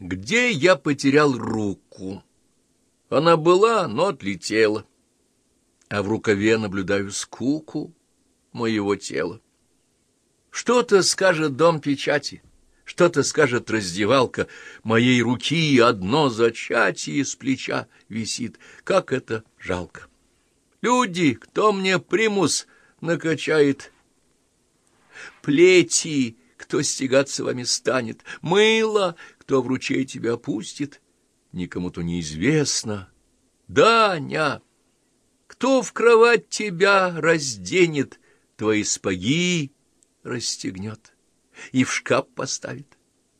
Где я потерял руку? Она была, но отлетела. А в рукаве наблюдаю скуку моего тела. Что-то скажет дом печати, что-то скажет раздевалка. Моей руки одно зачатие с плеча висит. Как это жалко! Люди, кто мне примус накачает? Плети, кто стягаться вами станет? Мыло, кто в ручей тебя опустит? Никому-то неизвестно. Даня, кто в кровать тебя разденет, твои спаги расстегнет и в шкаф поставит?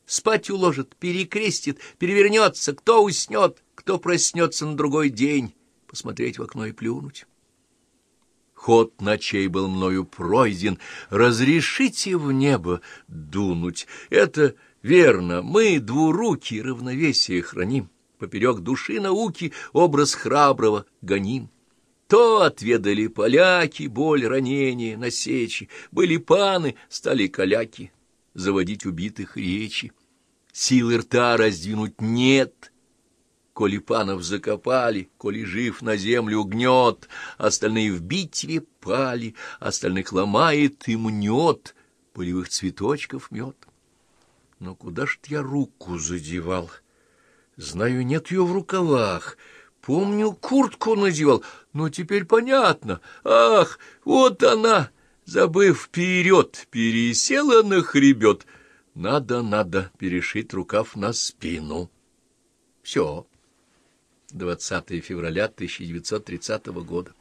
Спать уложит, перекрестит, перевернется, кто уснет, кто проснется на другой день, посмотреть в окно и плюнуть. Ход ночей был мною пройден, разрешите в небо дунуть. Это верно, мы двуруки равновесие храним, поперек души науки образ храброго гоним. То отведали поляки боль, ранения, насечи, были паны, стали каляки, заводить убитых речи. Силы рта раздвинуть нет — Коли панов закопали, коли жив на землю гнет, остальные в битве пали, остальных ломает и мнет, полевых цветочков мед. Но куда ж я руку задевал? Знаю, нет ее в рукавах. Помню, куртку надевал, но теперь понятно. Ах, вот она, забыв вперед, пересела на хребет. Надо, надо перешить рукав на спину. Все. 20 февраля 1930 года.